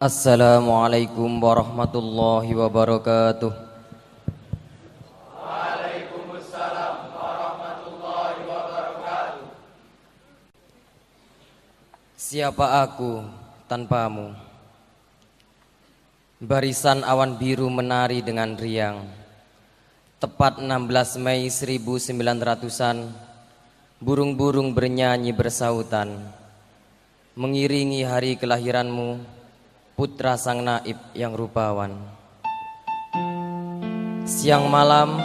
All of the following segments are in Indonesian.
Assalamualaikum warahmatullahi wabarakatuh. Waalaikumsalam warahmatullahi wabarakatuh. Siapa aku tanpamu? Barisan awan biru menari dengan riang. Tepat 16 Mei 1900-an, burung-burung bernyanyi bersautan. Mengiringi hari kelahiranmu, putra sang naib yang rupawan. Siang malam,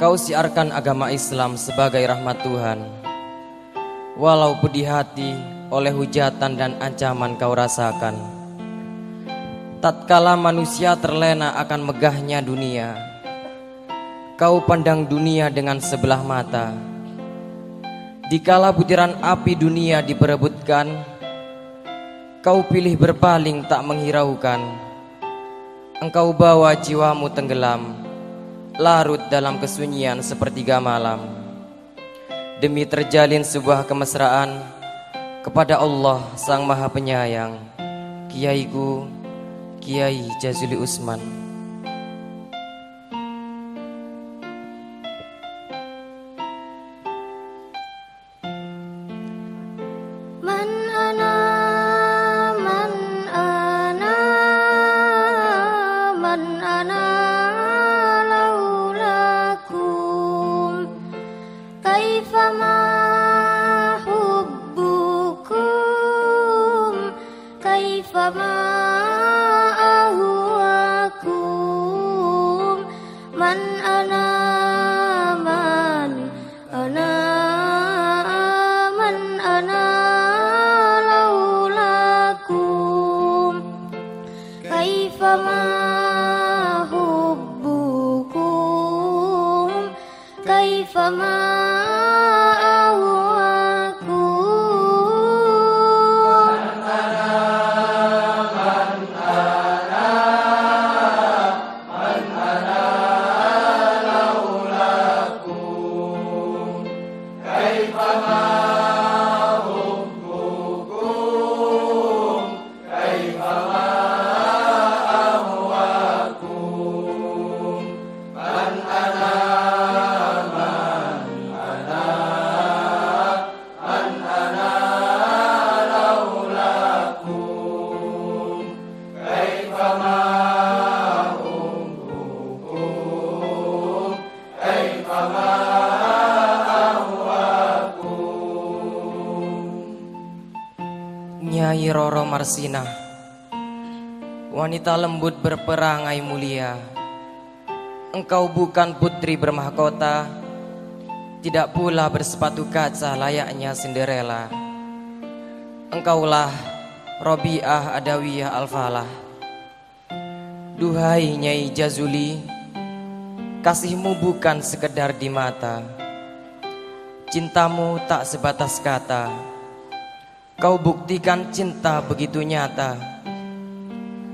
kau siarkan agama Islam sebagai rahmat Tuhan. Walau pedih hati oleh hujatan dan ancaman kau rasakan. Tatkala manusia terlena akan megahnya dunia, kau pandang dunia dengan sebelah mata. Dikala butiran api dunia diperebutkan, Kau pilih berpaling tak menghiraukan. Engkau bawa jiwamu tenggelam Larut dalam kesunyian sepertiga malam. Demi terjalin sebuah kemesraan Kepada Allah Sang Maha Penyayang Kiaiku Kiai Jazuli Usman Marsina. Wanita lembut berperangai mulia. Engkau bukan putri bermahkota Tidak pula bersepatu kaca layaknya Cinderella. Engkaulah Robiah Adawiyah Al-Falah. Duhai Nyai Jazuli Kasihmu bukan sekedar di mata. Cintamu tak sebatas kata Kau buktikan cinta begitu nyata.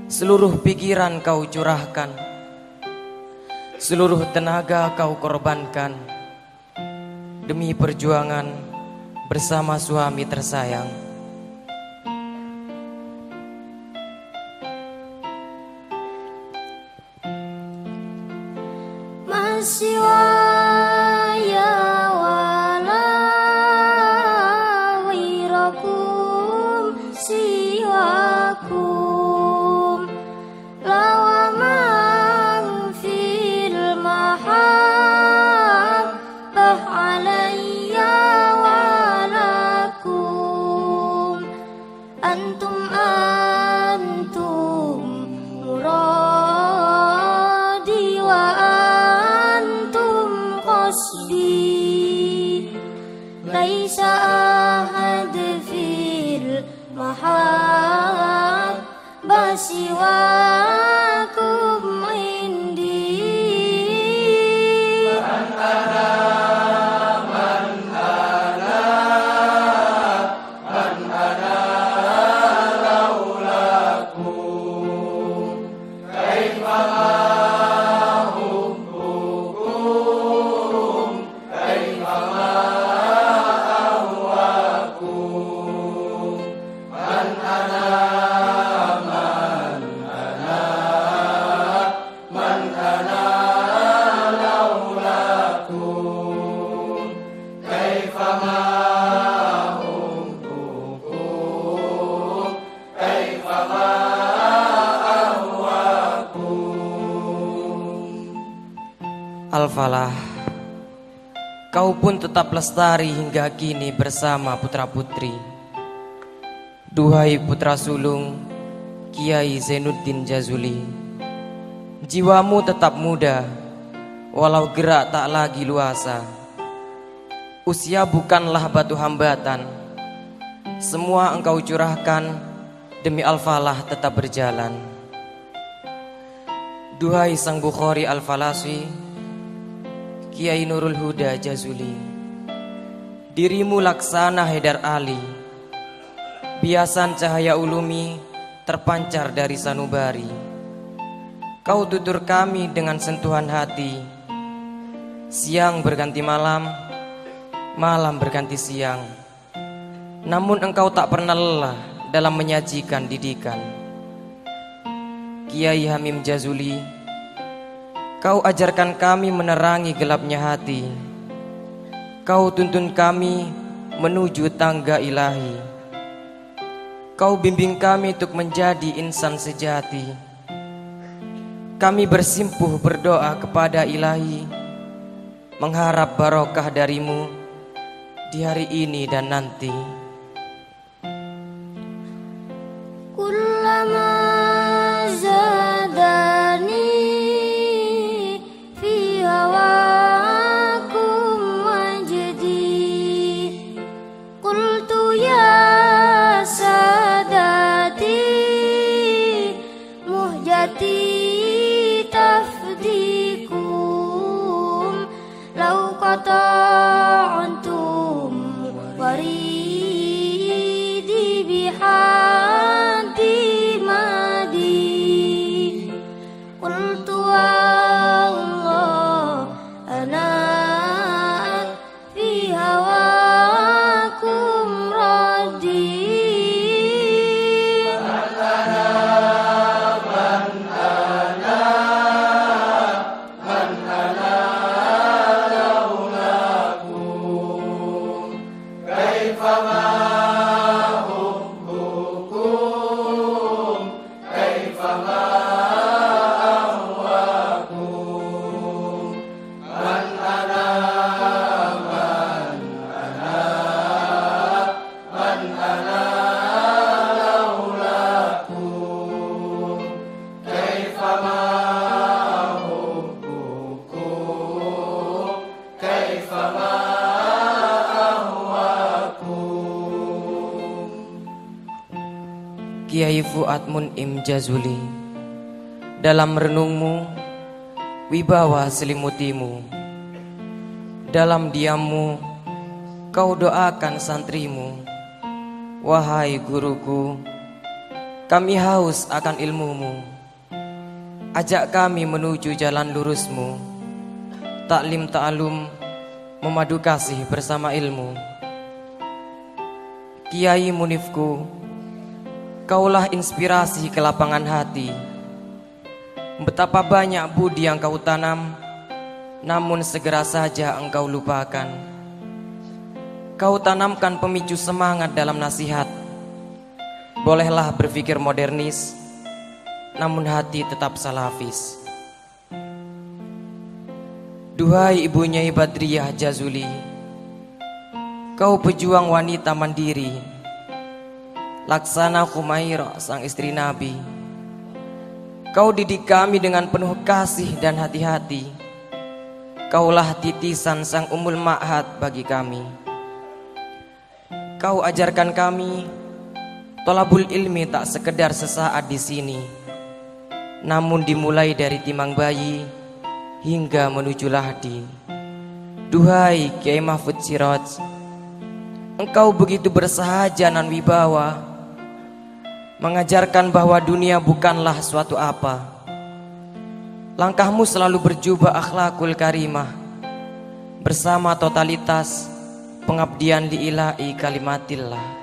Seluruh pikiran kau curahkan. Seluruh tenaga kau korbankan. Demi perjuangan bersama suami tersayang. Masih Al-Falah Kau pun tetap lestari hingga kini bersama putra-putri Duhai putra sulung Kiai Zainuddin Jazuli Jiwamu tetap muda Walau gerak tak lagi luasa. Usia bukanlah batu hambatan Semua engkau curahkan Demi Al-Falah tetap berjalan. Duhai Sang Bukhari Al-Falasi Kiai Nurul Huda Jazuli. Dirimu laksana Haidar Ali. Biasan cahaya ulumi terpancar dari sanubari. Kau tutur kami dengan sentuhan hati. Siang berganti malam Malam berganti siang. Namun engkau tak pernah lelah dalam menyajikan didikan. Kiai Hamim Jazuli Kau ajarkan kami menerangi gelapnya hati. Kau tuntun kami menuju tangga ilahi. Kau bimbing kami untuk menjadi insan sejati. Kami bersimpuh berdoa kepada ilahi Mengharap barokah darimu Di hari ini dan nanti Kiai Fuad Mun'im Jazuli Dalam renungmu Wibawa selimutimu. Dalam diammu Kau doakan santrimu. Wahai guruku Kami haus akan ilmumu. Ajak kami menuju jalan lurusmu. Taklim ta'alum Memadu kasih bersama ilmu. Kiai Munifku Kaulah inspirasi ke lapangan hati. Betapa banyak budi yang kau tanam Namun segera saja engkau lupakan. Kau tanamkan pemicu semangat dalam nasihat. Bolehlah berpikir modernis Namun hati tetap salafis. Duhai ibunya Ibadriyah Jazuli Kau pejuang wanita mandiri Laksana Khumaira sang istri Nabi. Kau didik kami dengan penuh kasih dan hati-hati. Kaulah titisan sang umul ma'had bagi kami. Kau ajarkan kami Tolabul ilmi tak sekedar sesaat di sini. Namun dimulai dari timang bayi Hingga menuju lahdi. Duhai Kiai Mahfud Siraj Engkau begitu bersahaja nan wibawa mengajarkan bahwa dunia bukanlah suatu apa. Langkahmu selalu berjubah akhlakul karimah bersama totalitas pengabdian di ilahi kalimatillah.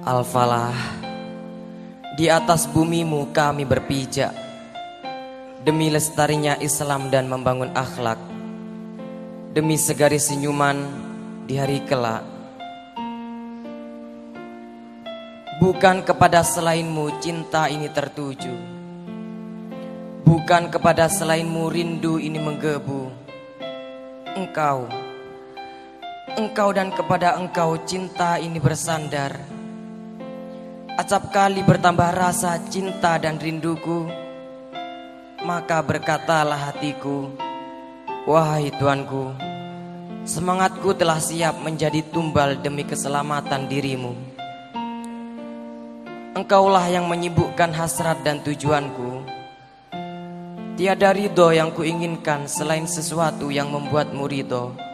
Al-Falah Di atas bumimu kami berpijak. Demi lestarinya Islam dan membangun akhlak. Demi segaris senyuman di hari kelak. Bukan kepada selainmu cinta ini tertuju. Bukan kepada selainmu rindu ini menggebu. Engkau Engkau dan kepada engkau cinta ini bersandar Acap kali bertambah rasa cinta dan rinduku Maka berkatalah hatiku Wahai Tuanku Semangatku telah siap menjadi tumbal demi keselamatan dirimu. Engkaulah yang menyibukkan hasrat dan tujuanku. Tiada ridho yang kuinginkan selain sesuatu yang membuatmu ridho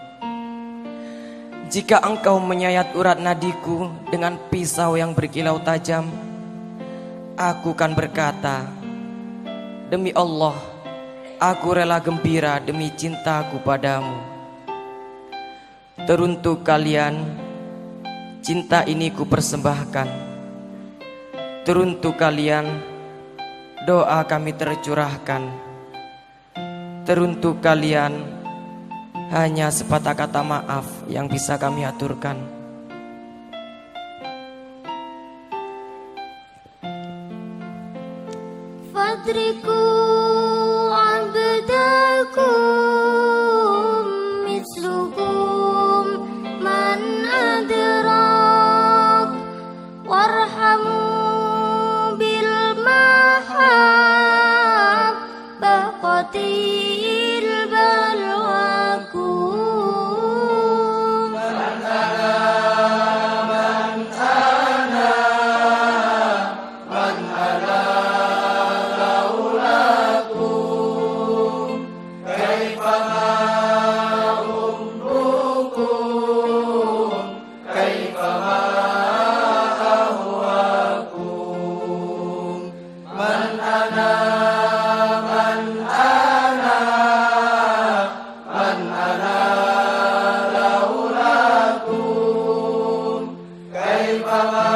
jika engkau menyayat urat nadiku dengan pisau yang berkilau tajam, aku kan berkata, Demi Allah, aku rela gembira demi cintaku padamu. Teruntuk kalian, cinta ini ku persembahkan. Teruntuk kalian, doa kami tercurahkan. Teruntuk kalian, hanya sepatah kata maaf yang bisa kami aturkan. Fadriku القمر